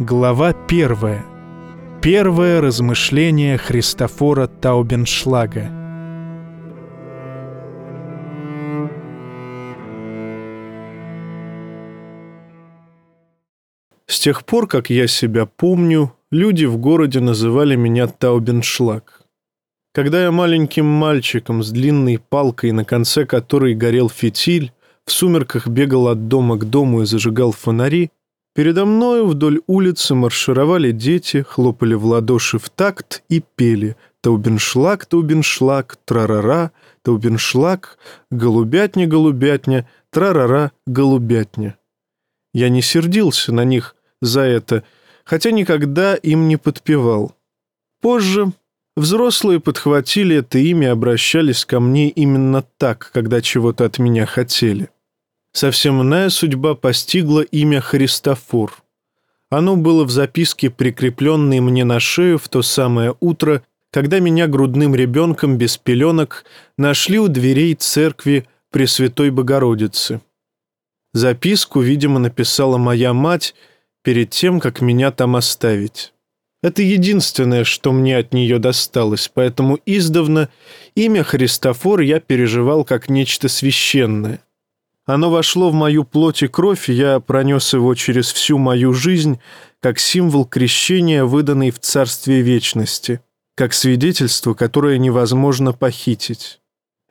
Глава первая. Первое размышление Христофора Таубеншлага. С тех пор, как я себя помню, люди в городе называли меня Таубеншлаг. Когда я маленьким мальчиком с длинной палкой, на конце которой горел фитиль, в сумерках бегал от дома к дому и зажигал фонари, передо мною вдоль улицы маршировали дети, хлопали в ладоши в такт и пели «Таубеншлаг, таубеншлаг, трарара, таубеншлаг, голубятня, голубятня, трарара, голубятня». Я не сердился на них за это, хотя никогда им не подпевал. Позже взрослые подхватили это имя и обращались ко мне именно так, когда чего-то от меня хотели. Совсем иная судьба постигла имя Христофор. Оно было в записке, прикрепленной мне на шею в то самое утро, когда меня грудным ребенком без пеленок нашли у дверей церкви Пресвятой Богородицы. Записку, видимо, написала моя мать перед тем, как меня там оставить. Это единственное, что мне от нее досталось, поэтому издавна имя Христофор я переживал как нечто священное. Оно вошло в мою плоть и кровь, и я пронес его через всю мою жизнь, как символ крещения, выданный в Царстве Вечности, как свидетельство, которое невозможно похитить.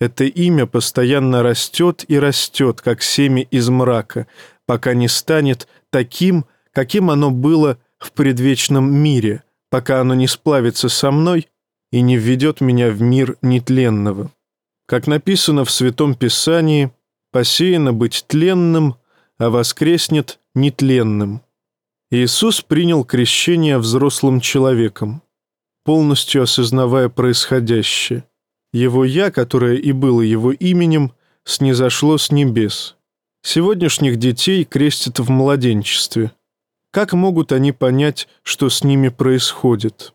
Это имя постоянно растет и растет, как семя из мрака, пока не станет таким, каким оно было в предвечном мире, пока оно не сплавится со мной и не введет меня в мир нетленного. Как написано в Святом Писании – посеяно быть тленным, а воскреснет нетленным. Иисус принял крещение взрослым человеком, полностью осознавая происходящее. Его «я», которое и было его именем, снизошло с небес. Сегодняшних детей крестят в младенчестве. Как могут они понять, что с ними происходит?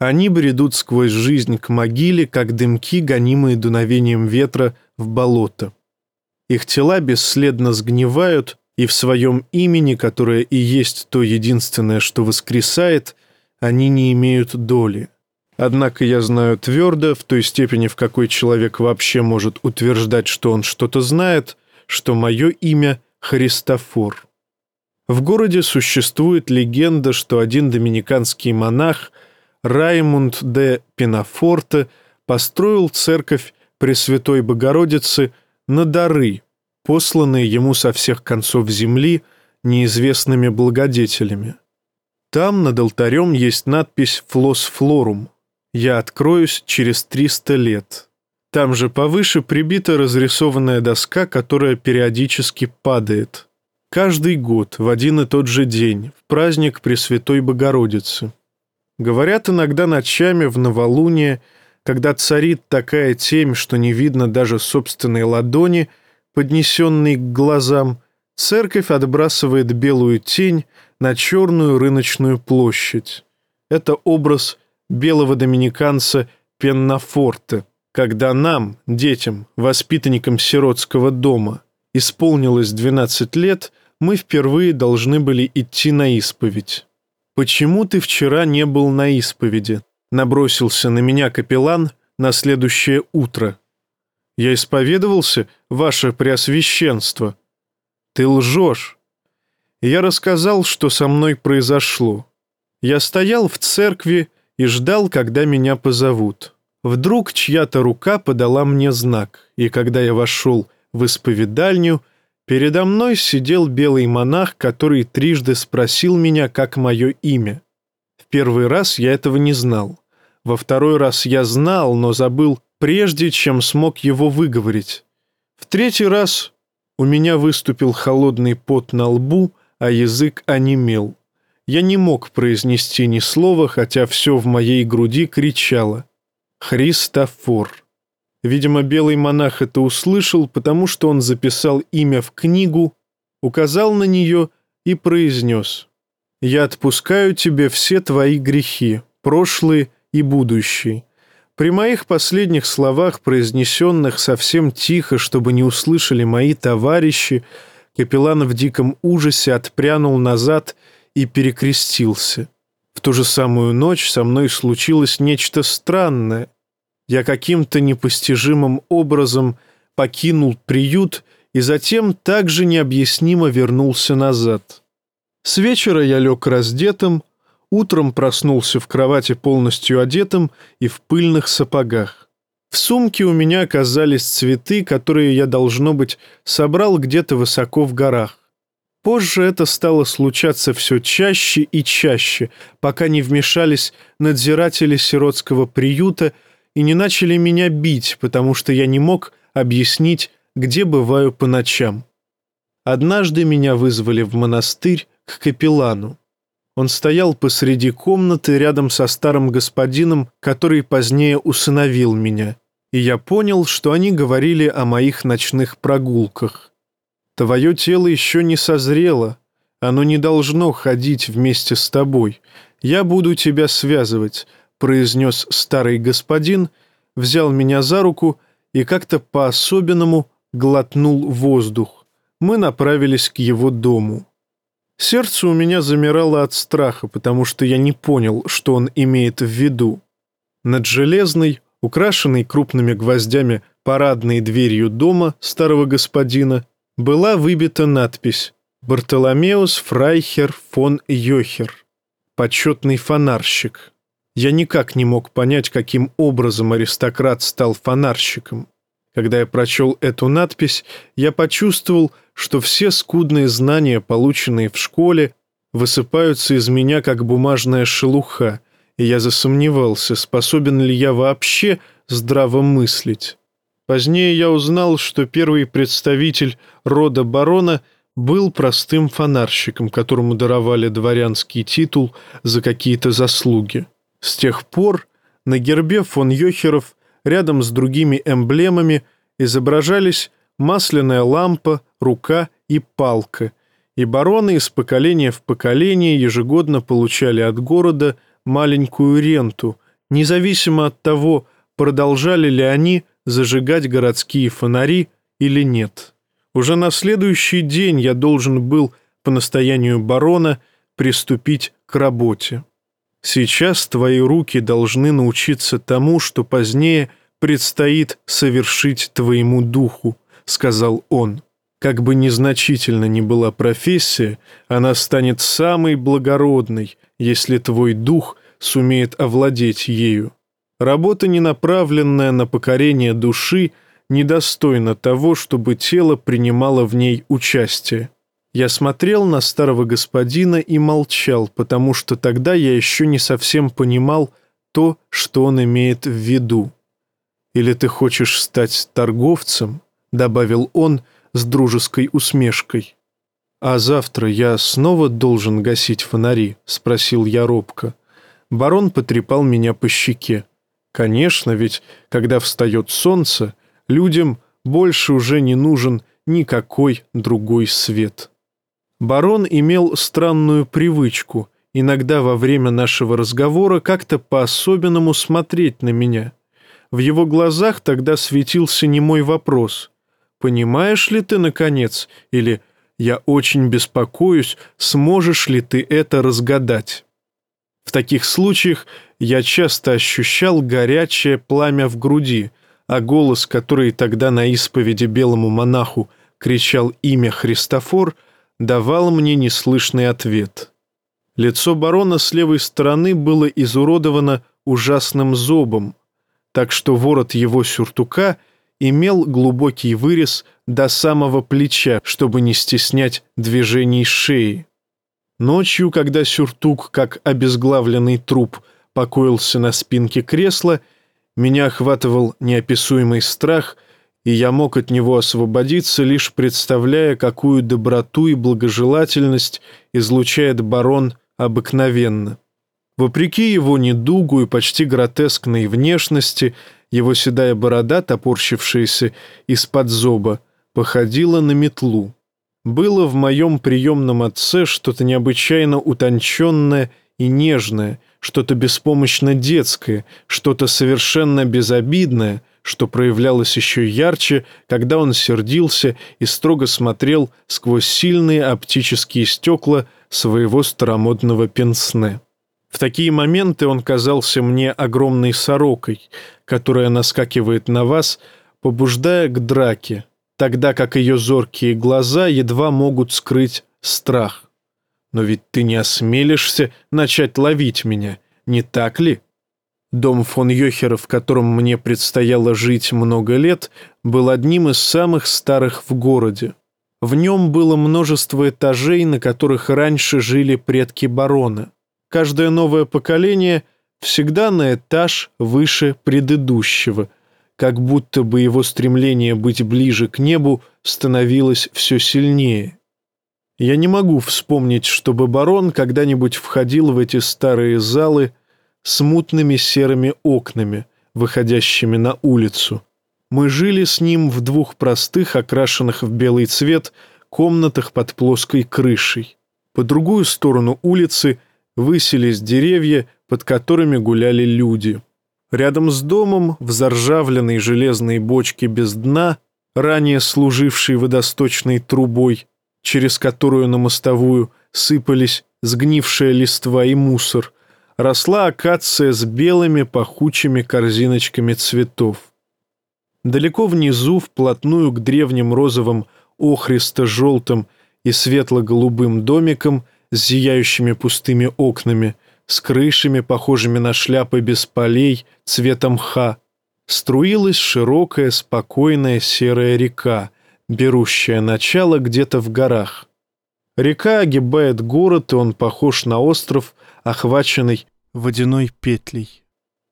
Они бредут сквозь жизнь к могиле, как дымки, гонимые дуновением ветра в болото. Их тела бесследно сгнивают, и в своем имени, которое и есть то единственное, что воскресает, они не имеют доли. Однако я знаю твердо, в той степени, в какой человек вообще может утверждать, что он что-то знает, что мое имя Христофор. В городе существует легенда, что один доминиканский монах Раймунд де Пинафорте построил церковь Пресвятой Богородицы – на дары, посланные ему со всех концов земли неизвестными благодетелями. Там над алтарем есть надпись «Флос Флорум» «Я откроюсь через 300 лет». Там же повыше прибита разрисованная доска, которая периодически падает. Каждый год, в один и тот же день, в праздник Пресвятой Богородицы. Говорят иногда ночами в новолуние – когда царит такая темь, что не видно даже собственной ладони, поднесенной к глазам, церковь отбрасывает белую тень на черную рыночную площадь. Это образ белого доминиканца Пеннафорте, когда нам, детям, воспитанникам сиротского дома, исполнилось 12 лет, мы впервые должны были идти на исповедь. «Почему ты вчера не был на исповеди?» Набросился на меня капеллан на следующее утро. Я исповедовался, ваше преосвященство. Ты лжешь. Я рассказал, что со мной произошло. Я стоял в церкви и ждал, когда меня позовут. Вдруг чья-то рука подала мне знак, и когда я вошел в исповедальню, передо мной сидел белый монах, который трижды спросил меня, как мое имя. В первый раз я этого не знал. Во второй раз я знал, но забыл, прежде чем смог его выговорить. В третий раз у меня выступил холодный пот на лбу, а язык онемел. Я не мог произнести ни слова, хотя все в моей груди кричало «Христофор». Видимо, белый монах это услышал, потому что он записал имя в книгу, указал на нее и произнес «Я отпускаю тебе все твои грехи, прошлые и будущий. При моих последних словах, произнесенных совсем тихо, чтобы не услышали мои товарищи, капеллан в диком ужасе отпрянул назад и перекрестился. В ту же самую ночь со мной случилось нечто странное. Я каким-то непостижимым образом покинул приют и затем также необъяснимо вернулся назад. С вечера я лег раздетым, утром проснулся в кровати полностью одетым и в пыльных сапогах. В сумке у меня оказались цветы, которые я, должно быть, собрал где-то высоко в горах. Позже это стало случаться все чаще и чаще, пока не вмешались надзиратели сиротского приюта и не начали меня бить, потому что я не мог объяснить, где бываю по ночам. Однажды меня вызвали в монастырь к капеллану. Он стоял посреди комнаты рядом со старым господином, который позднее усыновил меня, и я понял, что они говорили о моих ночных прогулках. Твое тело еще не созрело. Оно не должно ходить вместе с тобой. Я буду тебя связывать», — произнес старый господин, взял меня за руку и как-то по-особенному глотнул воздух. Мы направились к его дому. Сердце у меня замирало от страха, потому что я не понял, что он имеет в виду. Над железной, украшенной крупными гвоздями парадной дверью дома старого господина, была выбита надпись «Бартоломеус Фрайхер фон Йохер, почетный фонарщик». Я никак не мог понять, каким образом аристократ стал фонарщиком. Когда я прочел эту надпись, я почувствовал, что все скудные знания, полученные в школе, высыпаются из меня, как бумажная шелуха, и я засомневался, способен ли я вообще здраво мыслить. Позднее я узнал, что первый представитель рода барона был простым фонарщиком, которому даровали дворянский титул за какие-то заслуги. С тех пор на гербе фон Йохеров рядом с другими эмблемами изображались масляная лампа, рука и палка, и бароны из поколения в поколение ежегодно получали от города маленькую ренту, независимо от того, продолжали ли они зажигать городские фонари или нет. Уже на следующий день я должен был, по настоянию барона, приступить к работе. Сейчас твои руки должны научиться тому, что позднее предстоит совершить твоему духу, сказал он. Как бы незначительно ни была профессия, она станет самой благородной, если твой дух сумеет овладеть ею. Работа, не направленная на покорение души, недостойна того, чтобы тело принимало в ней участие. Я смотрел на старого господина и молчал, потому что тогда я еще не совсем понимал то, что он имеет в виду. «Или ты хочешь стать торговцем?» — добавил он с дружеской усмешкой. «А завтра я снова должен гасить фонари?» — спросил я робко. Барон потрепал меня по щеке. Конечно, ведь когда встает солнце, людям больше уже не нужен никакой другой свет. Барон имел странную привычку иногда во время нашего разговора как-то по-особенному смотреть на меня. В его глазах тогда светился немой вопрос «Понимаешь ли ты, наконец?» или «Я очень беспокоюсь, сможешь ли ты это разгадать?» В таких случаях я часто ощущал горячее пламя в груди, а голос, который тогда на исповеди белому монаху кричал имя Христофор, давал мне неслышный ответ. Лицо барона с левой стороны было изуродовано ужасным зобом, так что ворот его сюртука имел глубокий вырез до самого плеча, чтобы не стеснять движений шеи. Ночью, когда сюртук, как обезглавленный труп, покоился на спинке кресла, меня охватывал неописуемый страх, и я мог от него освободиться, лишь представляя, какую доброту и благожелательность излучает барон обыкновенно. Вопреки его недугу и почти гротескной внешности, его седая борода, топорщившаяся из-под зоба, походила на метлу. Было в моем приемном отце что-то необычайно утонченное и нежное, что-то беспомощно детское, что-то совершенно безобидное, что проявлялось еще ярче, когда он сердился и строго смотрел сквозь сильные оптические стекла своего старомодного пенсне. В такие моменты он казался мне огромной сорокой, которая наскакивает на вас, побуждая к драке, тогда как ее зоркие глаза едва могут скрыть страх. Но ведь ты не осмелишься начать ловить меня, не так ли? Дом фон Йохера, в котором мне предстояло жить много лет, был одним из самых старых в городе. В нем было множество этажей, на которых раньше жили предки барона. Каждое новое поколение всегда на этаж выше предыдущего, как будто бы его стремление быть ближе к небу становилось все сильнее. Я не могу вспомнить, чтобы барон когда-нибудь входил в эти старые залы с мутными серыми окнами, выходящими на улицу. Мы жили с ним в двух простых, окрашенных в белый цвет, комнатах под плоской крышей. По другую сторону улицы высились деревья, под которыми гуляли люди. Рядом с домом, в заржавленной железной бочке без дна, ранее служившей водосточной трубой, через которую на мостовую сыпались сгнившая листва и мусор, росла акация с белыми пахучими корзиночками цветов. Далеко внизу, вплотную к древним розовым охристо-желтым и светло-голубым домикам с зияющими пустыми окнами, с крышами, похожими на шляпы без полей, цветом мха, струилась широкая, спокойная серая река, берущая начало где-то в горах. Река огибает город, и он похож на остров, охваченный водяной петлей.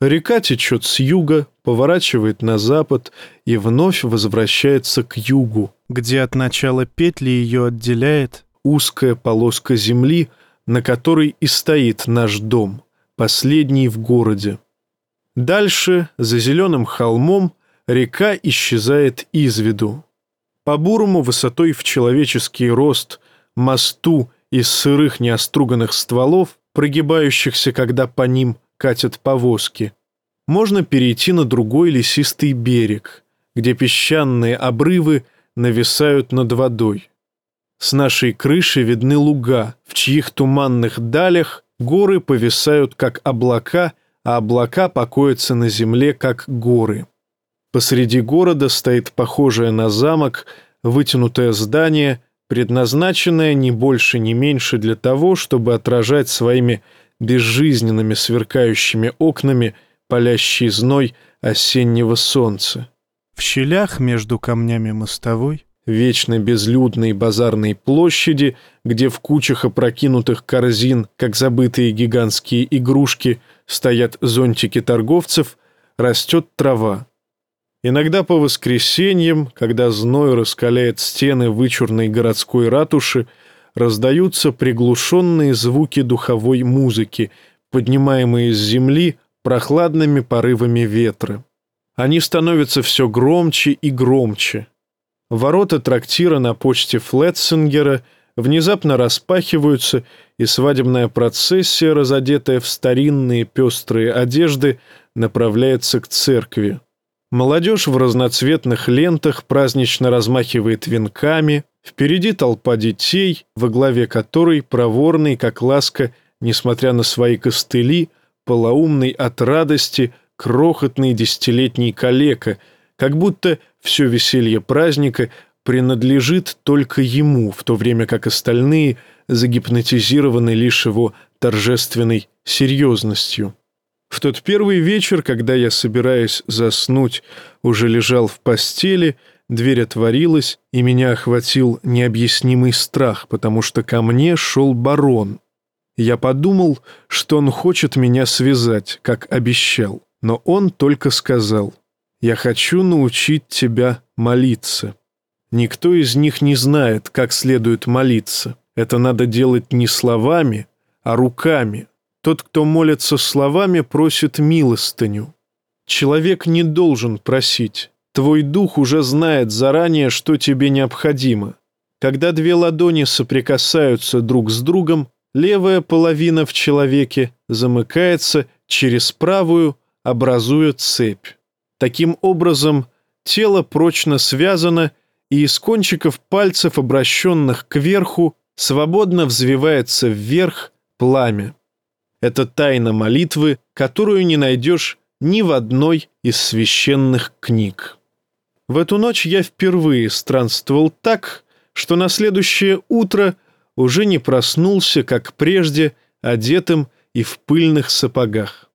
Река течет с юга, поворачивает на запад и вновь возвращается к югу, где от начала петли ее отделяет узкая полоска земли, на которой и стоит наш дом, последний в городе. Дальше, за зеленым холмом, река исчезает из виду. По бурому высотой в человеческий рост мосту из сырых неоструганных стволов, прогибающихся, когда по ним катят повозки, можно перейти на другой лесистый берег, где песчаные обрывы нависают над водой. С нашей крыши видны луга, в чьих туманных далях горы повисают, как облака, а облака покоятся на земле, как горы. Посреди города стоит похожее на замок вытянутое здание, предназначенное не больше, не меньше для того, чтобы отражать своими безжизненными сверкающими окнами палящий зной осеннего солнца. В щелях между камнями мостовой, вечно безлюдной базарной площади, где в кучах опрокинутых корзин, как забытые гигантские игрушки, стоят зонтики торговцев, растет трава. Иногда по воскресеньям, когда зной раскаляет стены вычурной городской ратуши, раздаются приглушенные звуки духовой музыки, поднимаемые с земли прохладными порывами ветра. Они становятся все громче и громче. Ворота трактира на почте Флетцингера внезапно распахиваются, и свадебная процессия, разодетая в старинные пестрые одежды, направляется к церкви. Молодежь в разноцветных лентах празднично размахивает венками, впереди толпа детей, во главе которой проворный, как ласка, несмотря на свои костыли, полоумный от радости, крохотный десятилетний калека, как будто все веселье праздника принадлежит только ему, в то время как остальные загипнотизированы лишь его торжественной серьезностью. В тот первый вечер, когда я, собираясь заснуть, уже лежал в постели, дверь отворилась, и меня охватил необъяснимый страх, потому что ко мне шел барон. Я подумал, что он хочет меня связать, как обещал, но он только сказал, «Я хочу научить тебя молиться». Никто из них не знает, как следует молиться. Это надо делать не словами, а руками, тот, кто молится словами, просит милостыню. Человек не должен просить. Твой дух уже знает заранее, что тебе необходимо. Когда две ладони соприкасаются друг с другом, левая половина в человеке замыкается через правую, образуя цепь. Таким образом, тело прочно связано, и из кончиков пальцев, обращенных кверху, свободно взвивается вверх пламя. Это тайна молитвы, которую не найдешь ни в одной из священных книг. В эту ночь я впервые странствовал так, что на следующее утро уже не проснулся, как прежде, одетым и в пыльных сапогах.